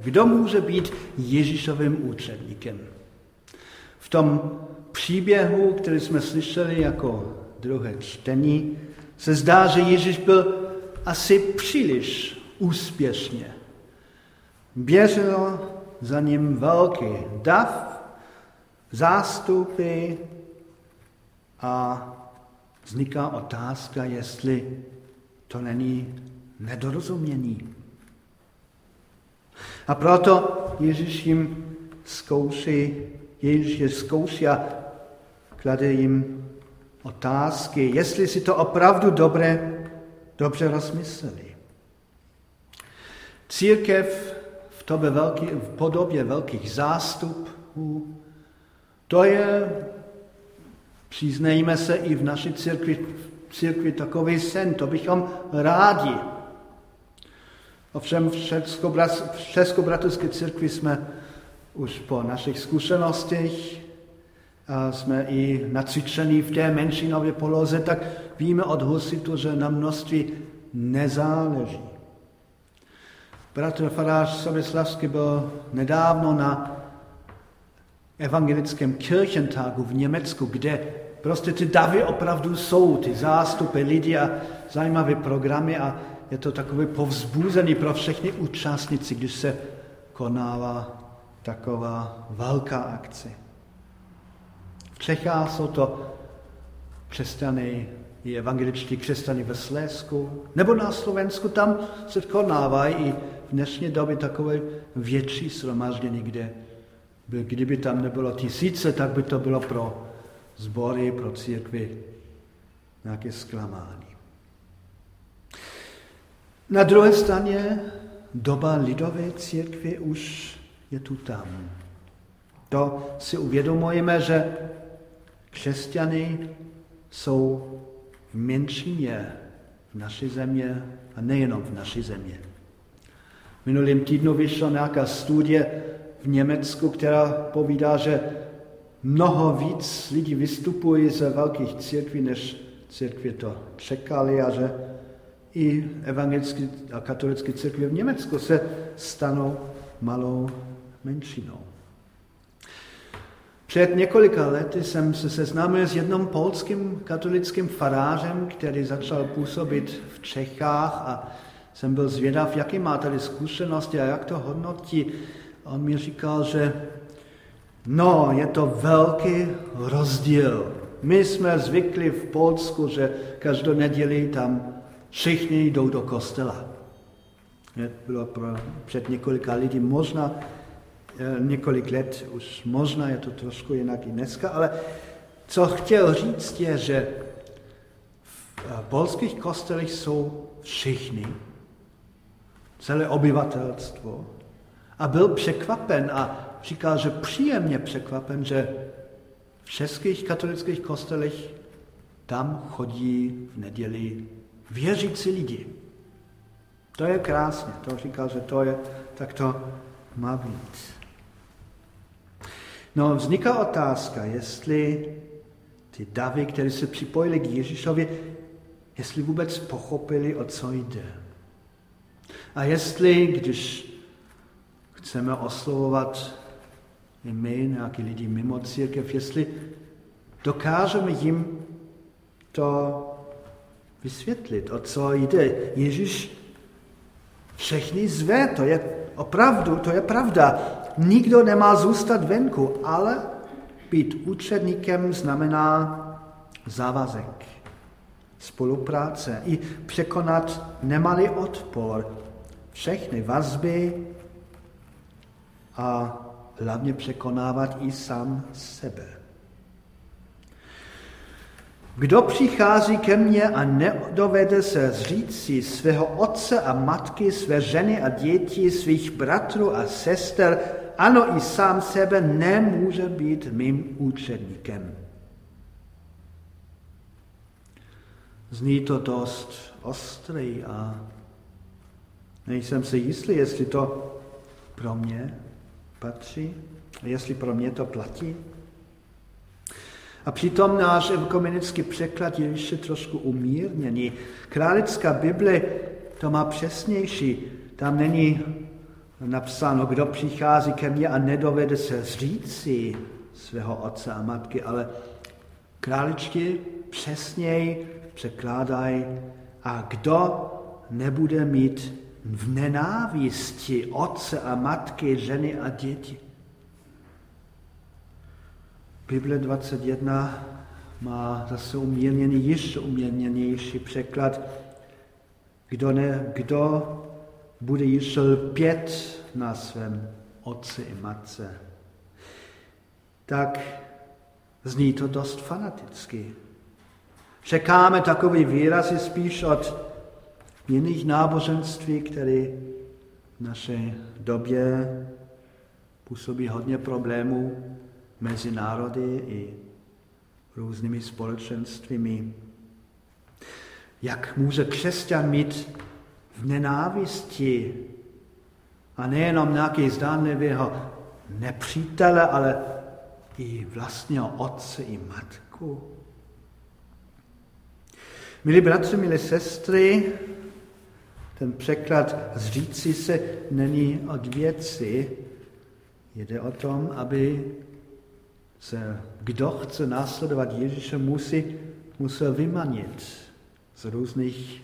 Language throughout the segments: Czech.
kdo může být Ježíšovým účetníkem. V tom příběhu, který jsme slyšeli jako druhé čtení, se zdá, že Ježíš byl asi příliš úspěšně. Běžel za ním velký dav, zástupy a vzniká otázka, jestli to není nedorozumění. A proto Ježíš jim zkouší, Ježíš je zkouší a klade jim otázky, jestli si to opravdu dobré, dobře rozmysleli. Církev v, tobe velký, v podobě velkých zástupů, to je, přiznejme se, i v naší církvi, církvi takový sen, to bychom rádi. Ovšem v Českobratovské církvi jsme už po našich zkušenostech a jsme i nacvičení v té menšinové poloze, tak víme od Husitu, že na množství nezáleží. Bratr farář Soběslavský byl nedávno na evangelickém Kirchentagu v Německu, kde prostě ty davy opravdu jsou, ty zástupy lidí a zajímavé programy a je to takové povzbuzený pro všechny účastníci, když se konává taková velká akce. V Čechách jsou to křesťany, i evangeličtí křesťany ve Slésku, nebo na Slovensku, tam se konávají i v dnešní době takové větší shromáždění, kde by, kdyby tam nebylo tisíce, tak by to bylo pro sbory, pro církvy nějaké zklamání. Na druhé straně doba lidové církvy už je tu tam. To si uvědomujeme, že křesťany jsou v menšině v naší země a nejenom v naší země. Minulým týdnu vyšla nějaká studie v Německu, která povídá, že mnoho víc lidí vystupuje ze velkých církví, než církvě to čekali a že i evangelické a katolické církve v Německu se stanou malou menšinou. Před několika lety jsem se seznámil s jedním polským katolickým farářem, který začal působit v Čechách a jsem byl zvědav, jaký má tady zkušenosti a jak to hodnotí. On mi říkal, že no, je to velký rozdíl. My jsme zvykli v Polsku, že každou neděli tam všichni jdou do kostela. Bylo pro, před několika lidí možná Eh, několik let už možná, je to trošku jinak i dneska, ale co chtěl říct je, že v eh, polských kostelích jsou všichni, celé obyvatelstvo a byl překvapen a říkal, že příjemně překvapen, že v českých katolických kostelích tam chodí v neděli věřící lidi. To je krásně, to říkal, že to je, tak to má být. No, vzniká otázka, jestli ty davy, které se připojili k Ježíšovi, jestli vůbec pochopili, o co jde. A jestli, když chceme oslovovat i my, nějaký lidi mimo církev, jestli dokážeme jim to vysvětlit, o co jde. Ježíš všechny zve, to je opravdu, to je pravda. Nikdo nemá zůstat venku, ale být učedníkem znamená závazek, spolupráce i překonat nemalý odpor, všechny vazby a hlavně překonávat i sám sebe. Kdo přichází ke mně a nedovede se zříct si svého otce a matky, své ženy a děti, svých bratrů a sester, ano i sám sebe, nemůže být mým účetníkem. Zní to dost ostrý a nejsem si jistý, jestli to pro mě patří, jestli pro mě to platí. A přitom náš ekumenický překlad je ještě trošku umírněný. Králická Bible to má přesnější. Tam není napsáno, kdo přichází ke mně a nedovede se zříci svého otce a matky, ale králičky přesněji překládají, a kdo nebude mít v nenávisti otce a matky, ženy a děti. Bible 21 má zase umírněný, již umírněnější překlad. Kdo, ne, kdo bude již lpět na svém otci i matce, tak zní to dost fanaticky. Čekáme takový výrazy spíš od jiných náboženství, které v naší době působí hodně problémů mezi národy i různými společenstvími. Jak může křesťan mít v nenávisti a nejenom nějaký zdánlivého nepřítele, ale i vlastního otce i matku. Milí bratři, milí sestry, ten překlad zříci se není od věci. Jde o tom, aby se kdo chce následovat Ježíše, musí, musel vymanit z různých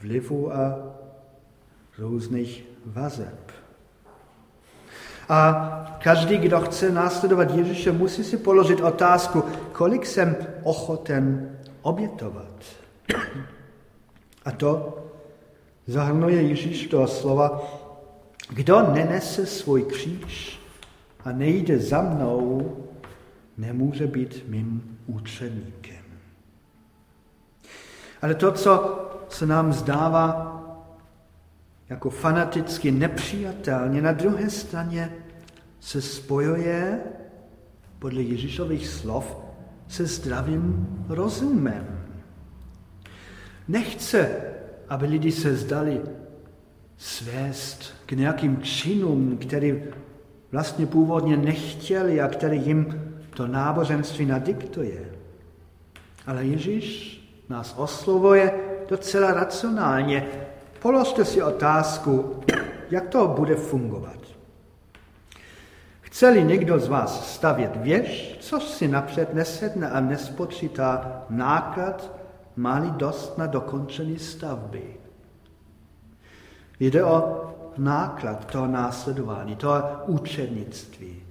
vlivů a různých vazeb. A každý, kdo chce následovat Ježíše, musí si položit otázku, kolik jsem ochoten obětovat. A to zahrnuje Ježíš toho slova, kdo nenese svůj kříž a nejde za mnou, nemůže být mým účenníkem. Ale to, co se nám zdává jako fanaticky nepřijatelně, na druhé straně se spojuje podle Ježíšových slov se zdravým rozumem. Nechce, aby lidi se zdali svést k nějakým činům, který vlastně původně nechtěli a který jim to náboženství nadiktuje. Ale Ježíš nás oslovuje docela racionálně. Položte si otázku, jak to bude fungovat. Chce-li někdo z vás stavět věž, což si napřed nesedne a nespočítá náklad, má dost na dokončení stavby. Jde o náklad toho následování, toho učednictví,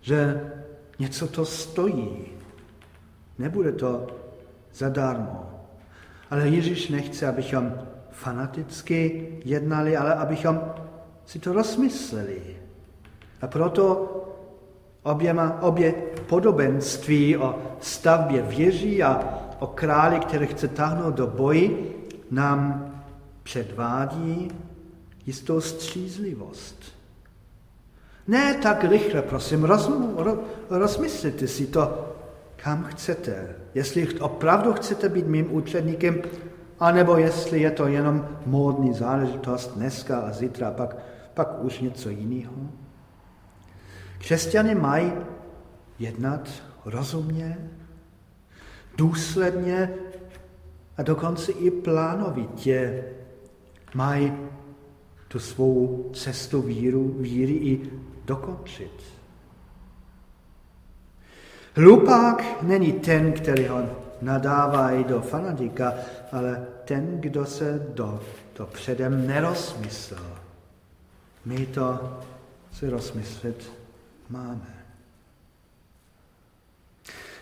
že něco to stojí. Nebude to zadarmo. Ale Ježíš nechce, abychom fanaticky jednali, ale abychom si to rozmysleli. A proto oběma, obě podobenství o stavbě věží a o králi, který chce tahnout do boji, nám předvádí jistou střízlivost. Ne tak rychle, prosím, roz, roz, rozmyslete si to, kam chcete. Jestli opravdu chcete být mým učedníkem, anebo jestli je to jenom módní záležitost dneska a zítra, pak, pak už něco jiného. Křesťany mají jednat rozumně, důsledně a dokonce i plánovitě mají tu svou cestu víru, víry i dokončit. Hlupák není ten, který ho nadávají do fanatika, ale ten, kdo se do, to předem nerozmyslel. My to si rozmyslet máme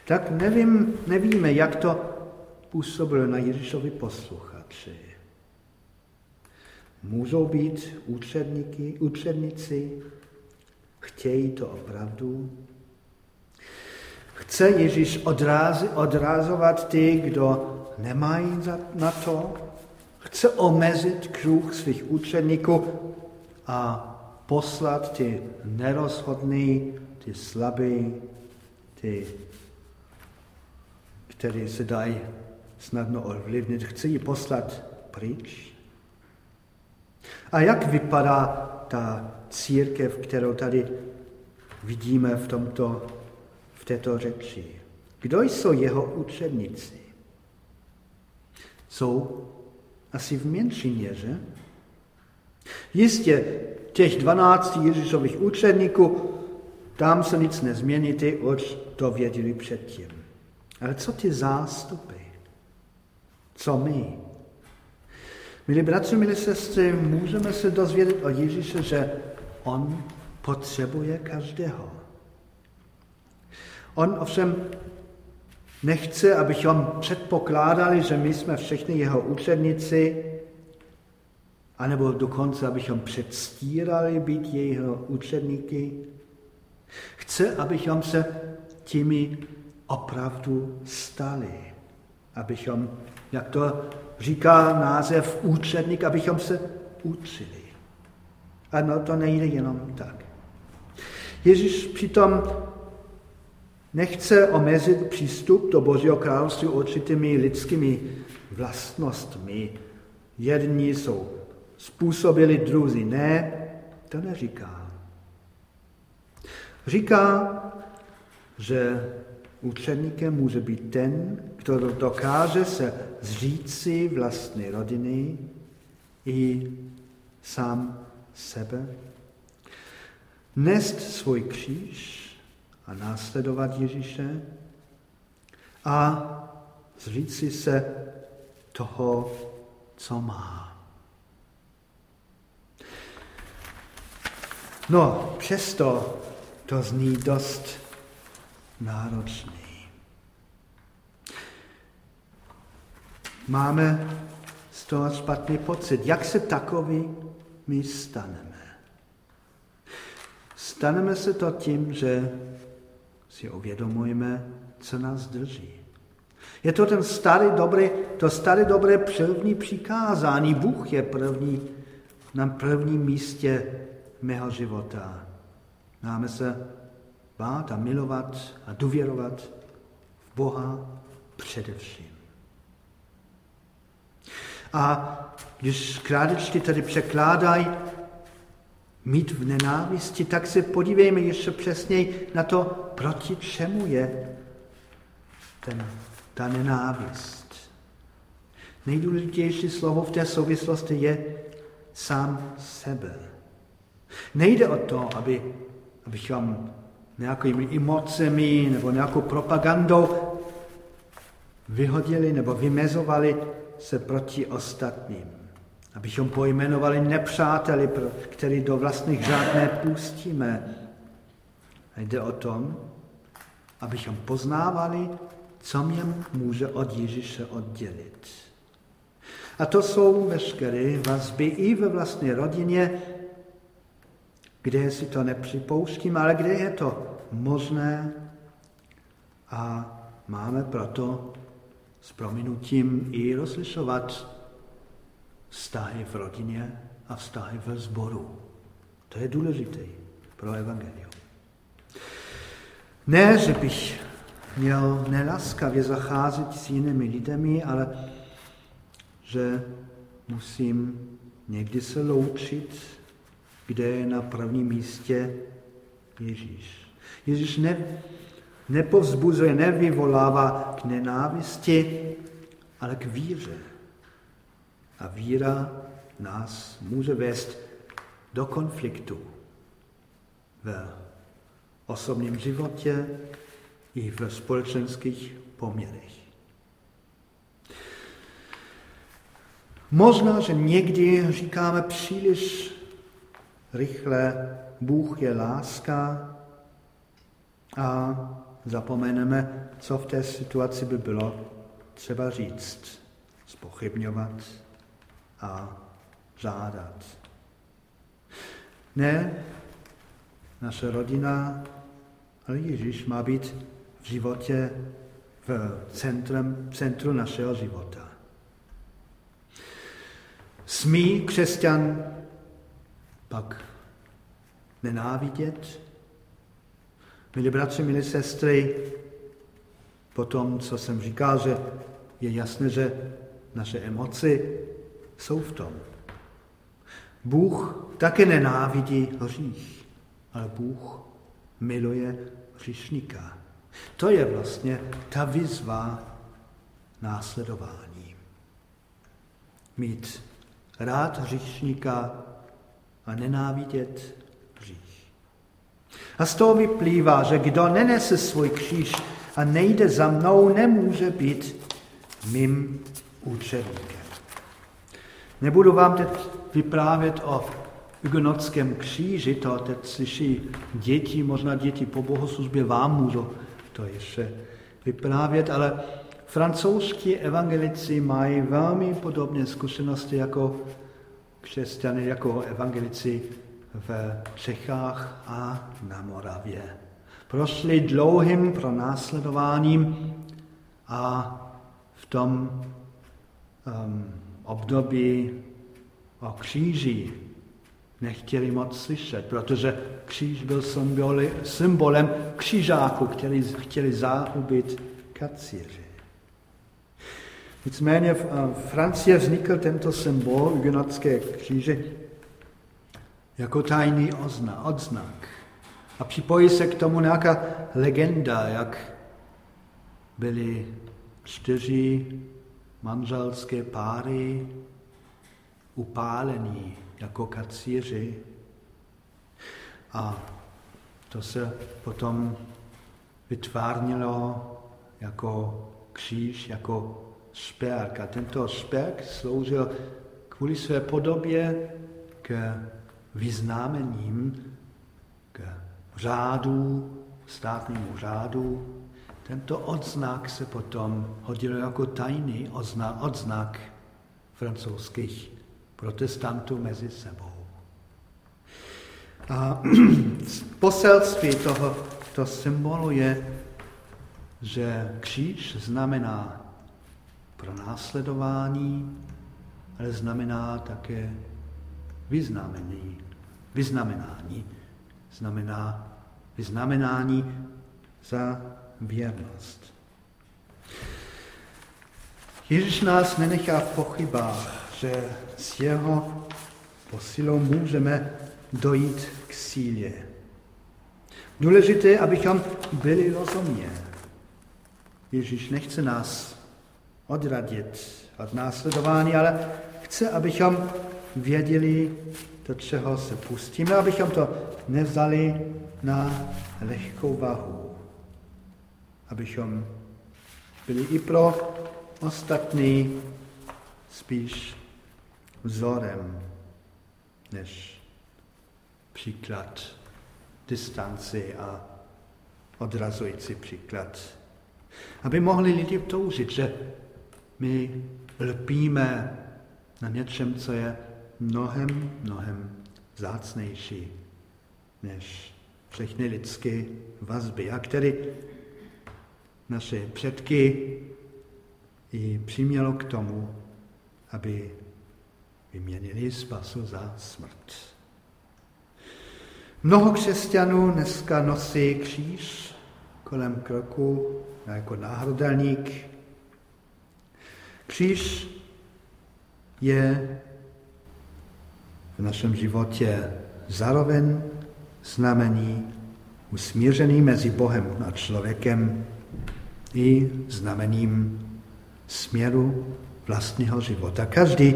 tak nevím, nevíme, jak to působilo na Ježíšovi posluchači. Můžou být učedníky, učedníci, chtějí to opravdu. Chce Ježíš odrázi, odrázovat ty, kdo nemají na to. Chce omezit kruh svých učedníků a poslat ty nerozhodný, ty slabý, ty které se dají snadno ovlivnit, chce ji poslat pryč. A jak vypadá ta církev, kterou tady vidíme v, tomto, v této řeči? Kdo jsou jeho učedníci? Jsou asi v menšině, že? Jistě, těch 12 Ježíšových učedníků, tam se nic nezmění, ty už to věděli předtím. Ale co ty zástupy? Co my? Milí bratři, milí sestry, můžeme se dozvědět o Ježíše, že on potřebuje každého. On ovšem nechce, abychom předpokládali, že my jsme všichni jeho učedníci, anebo dokonce, abychom předstírali být jeho učedníky. Chce, abychom se těmi opravdu stali. Abychom, jak to říká název učedník, abychom se učili. Ano, to nejde jenom tak. Ježíš přitom nechce omezit přístup do Božího království určitými lidskými vlastnostmi. Jedni jsou způsobili, druzí ne, to neříká. Říká, že učeníkem může být ten, kdo dokáže se zříci vlastní rodiny i sám sebe, nést svůj kříž a následovat Ježíše a zříci se toho, co má. No, přesto to zní dost náročný. Máme z toho špatný pocit. Jak se takový my staneme? Staneme se to tím, že si uvědomujeme, co nás drží. Je to ten starý dobrý, to staré dobré první přikázání. Bůh je první, na prvním místě mého života. Máme se bát a milovat a důvěrovat v Boha především. A když krádečky tady překládají mít v nenávisti, tak se podívejme ještě přesněji na to, proti čemu je ten, ta nenávist. Nejdůležitější slovo v té souvislosti je sám sebe. Nejde o to, aby, abychom nějakými emocemi nebo nějakou propagandou vyhodili nebo vymezovali se proti ostatním. Abychom pojmenovali nepřáteli, který do vlastních řád nepustíme. A jde o tom, abychom poznávali, co mě může od Ježíše oddělit. A to jsou veškeré vazby i ve vlastní rodině, kde si to nepřipouštím, ale kde je to možné a máme proto s prominutím i rozlišovat vztahy v rodině a vztahy ve sboru. To je důležité pro evangelium. Ne, že bych měl nelaskavě zacházet s jinými lidmi, ale že musím někdy se loučit kde je na prvním místě Ježíš. Ježíš ne, nepovzbuzuje, nevyvolává k nenávisti, ale k víře. A víra nás může vést do konfliktu v osobním životě i v společenských poměrech. Možná, že někdy říkáme příliš rychle, Bůh je láska a zapomeneme, co v té situaci by bylo třeba říct, spochybňovat a žádat. Ne, naše rodina, ale Ježíš má být v životě v centrum, centru našeho života. Smí křesťan pak nenávidět. Milí bratři, milí sestry, po tom, co jsem říkal, že je jasné, že naše emoce jsou v tom. Bůh také nenávidí hřích, ale Bůh miluje hříšníka. To je vlastně ta výzva následování. Mít rád hříšníka a nenávidět hřích. A z toho vyplývá, že kdo nenese svůj kříž a nejde za mnou, nemůže být mým učedníkem. Nebudu vám teď vyprávět o hugenotském kříži, to teď slyší děti, možná děti po bohoslužbě vám můžou to ještě vyprávět, ale francouzští evangelici mají velmi podobné zkušenosti jako křesťany, jako evangelici v Čechách a na Moravě. Prošli dlouhým pronásledováním a v tom um, období o kříži nechtěli moc slyšet, protože kříž byl symboli, symbolem křížáků, který chtěli zahubit kacíři. Nicméně v Francii vznikl tento symbol hugenotské kříže jako tajný ozna, odznak. A připojí se k tomu nějaká legenda, jak byly čtyři manželské páry upálení jako kacíři. A to se potom vytvárnilo jako kříž, jako šperk. A tento šperk sloužil kvůli své podobě k vyznámením, k řádu, státnímu řádu. Tento odznak se potom hodil jako tajný odznak francouzských protestantů mezi sebou. A poselství tohoto symbolu je, že kříž znamená pronásledování, ale znamená také vyznamenání. Vyznamenání znamená vyznamenání za věrnost. Ježíš nás nenechá v pochybách, že s jeho posilou můžeme dojít k síle. Důležité, abychom byli rozumně. Ježíš nechce nás odradit od následování, ale chce, abychom věděli, do čeho se pustíme, abychom to nevzali na lehkou váhu. Abychom byli i pro ostatní spíš vzorem, než příklad distanci a odrazující příklad. Aby mohli lidi toužit, že my lpíme na něčem, co je mnohem, mnohem zácnější než všechny lidské vazby, a který naše předky i přimělo k tomu, aby vyměnili spasu za smrt. Mnoho křesťanů dneska nosí kříž kolem kroku jako náhrodelník. Kříž je v našem životě zároveň znamení usmířený mezi Bohem a člověkem i znamením směru vlastního života. Každý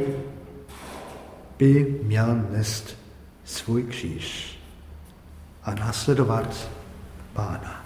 by měl nést svůj kříž a následovat Pána.